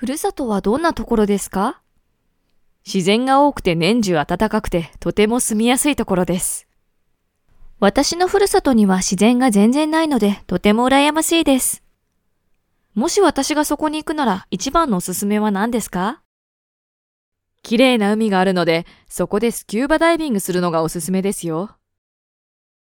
ふるさとはどんなところですか？自然が多くて年中暖かくてとても住みやすいところです。私のふるさとには自然が全然ないのでとても羨ましいです。もし私がそこに行くなら一番のおすすめは何ですか？綺麗な海があるので、そこでスキューバダイビングするのがおすすめですよ。